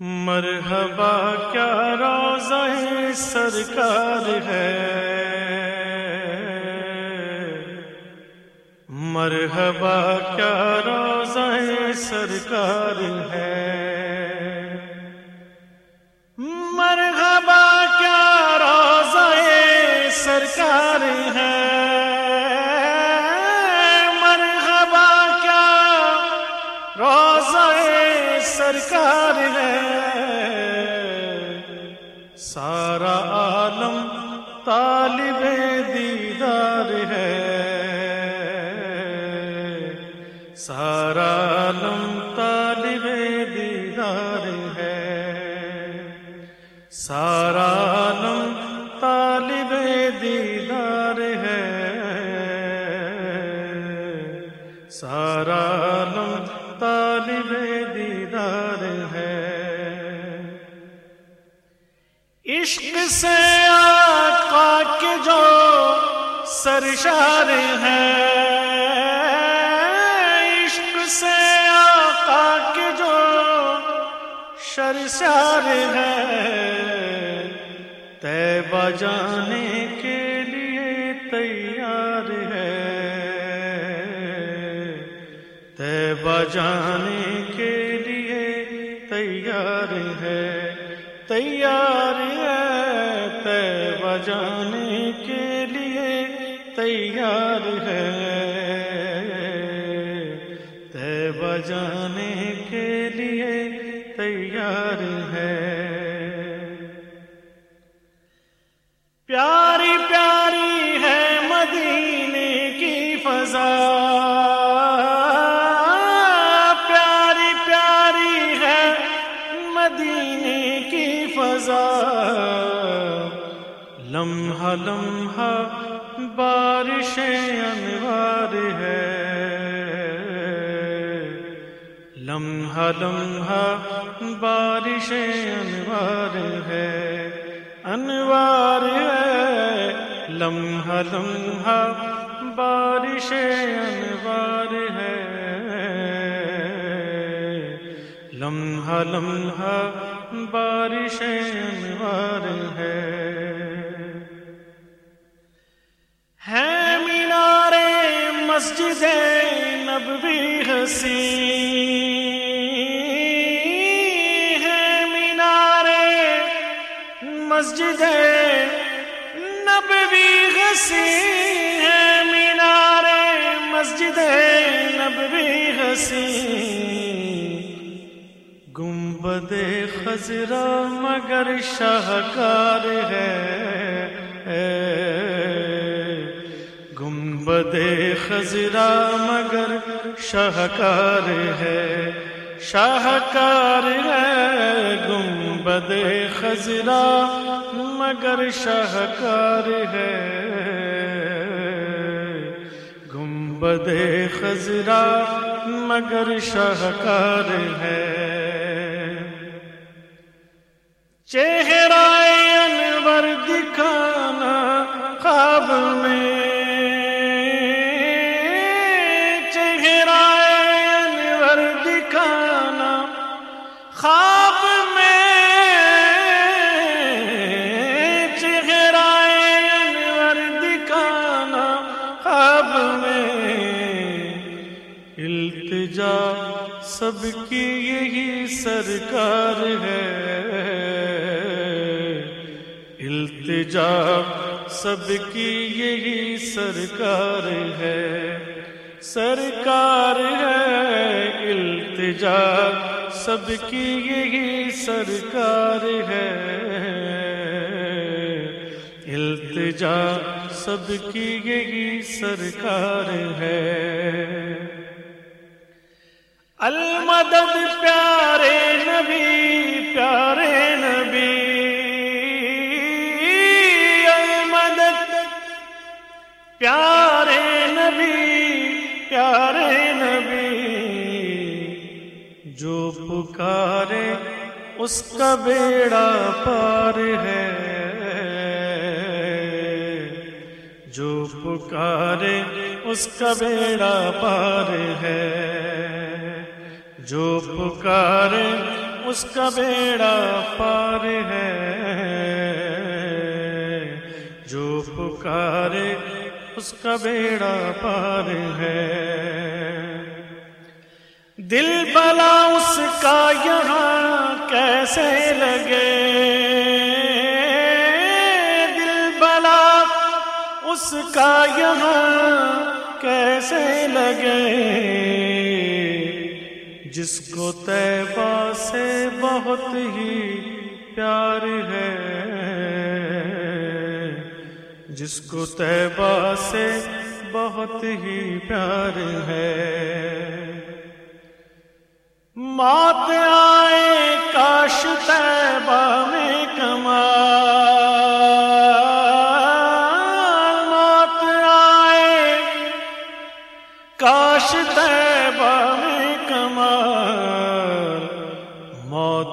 مرحبا، کیا روزہ سرکار ہے؟ مرحبا، کیا روزہ سرکار ہے؟ مرحبا، کیا روزہ سرکار ہے؟ سرکار ہے۔ سارا عالم طالب دیدار ہے۔ سارا آقا کے جو سرشار ہے عشق سے آقا کے جو شرشار ہے تیبہ جانے کے لیے تیار ہے۔ تیبہ جانے کے لیے تیار ہے۔ تیار جانے کے لیے تیار ہے۔ پیاری پیاری ہے مدینے کی فضا۔ پیاری پیاری ہے مدینے کی فضا۔ لمحہ لمحہ بارش انوار ہے۔ لمحہ لمحہ بارش انوار ہے انوار ہے۔ لمحہ لمحہ بارش انوار ہے۔ لمحہ لمحہ بارش انوار ہے ہے۔ مسجد نبوی ہنسی ہے مینارے مسجد نبوی ہنسی گنبد خزرا مگر شاہکار ہے۔ گنبد خزرا مگر شاہکار ہے۔ شاہکار ہے گنبد خزرا مگر شاہکار ہے۔ گنبد خزرا مگر شاہکار ہے۔ چہرہ انور دکھانا، خواب میں سب کی یہی سرکار ہے۔ التجا سب کی یہی سرکار ہے۔ سرکار ہے۔ التجا سب کی یہی سرکار ہے۔ التجا سب کی یہی سرکار ہے۔ المدد پیارے نبی پیارے نبی۔ المدد پیارے نبی پیارے نبی۔ جو پکارے، اس کا بیڑا پار ہے۔ جو پکارے، اس کا بیڑا پار ہے۔ جو پکارے اس کا بیڑا پار ہے۔ جو پکارے اس کا بیڑا پار ہے۔ دل بلا اس کا یہاں کیسے لگے؟ دل بلا اس کا یہاں کیسے لگے؟ جس کو طیبہ سے بہت ہی پیار ہے، جس کو طیبہ سے بہت ہی پیار ہے۔ مات آئے کاش طیبہ میں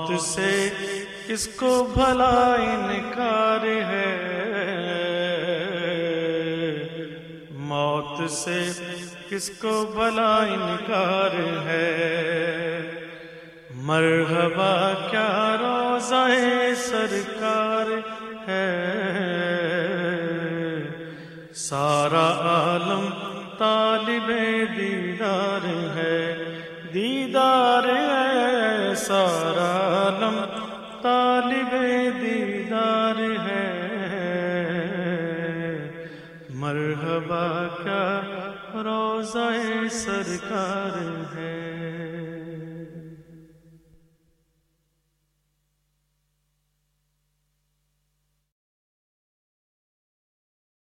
موت سے کس کو بھلا انکار ہے۔ موت سے کس کو بھلا انکار ہے۔ مرحبا، کیا روزہ سرکار ہے؟ سارا عالم طالب دیدار ہے۔ دیدار ہے سارا روزہ سرکار ہے۔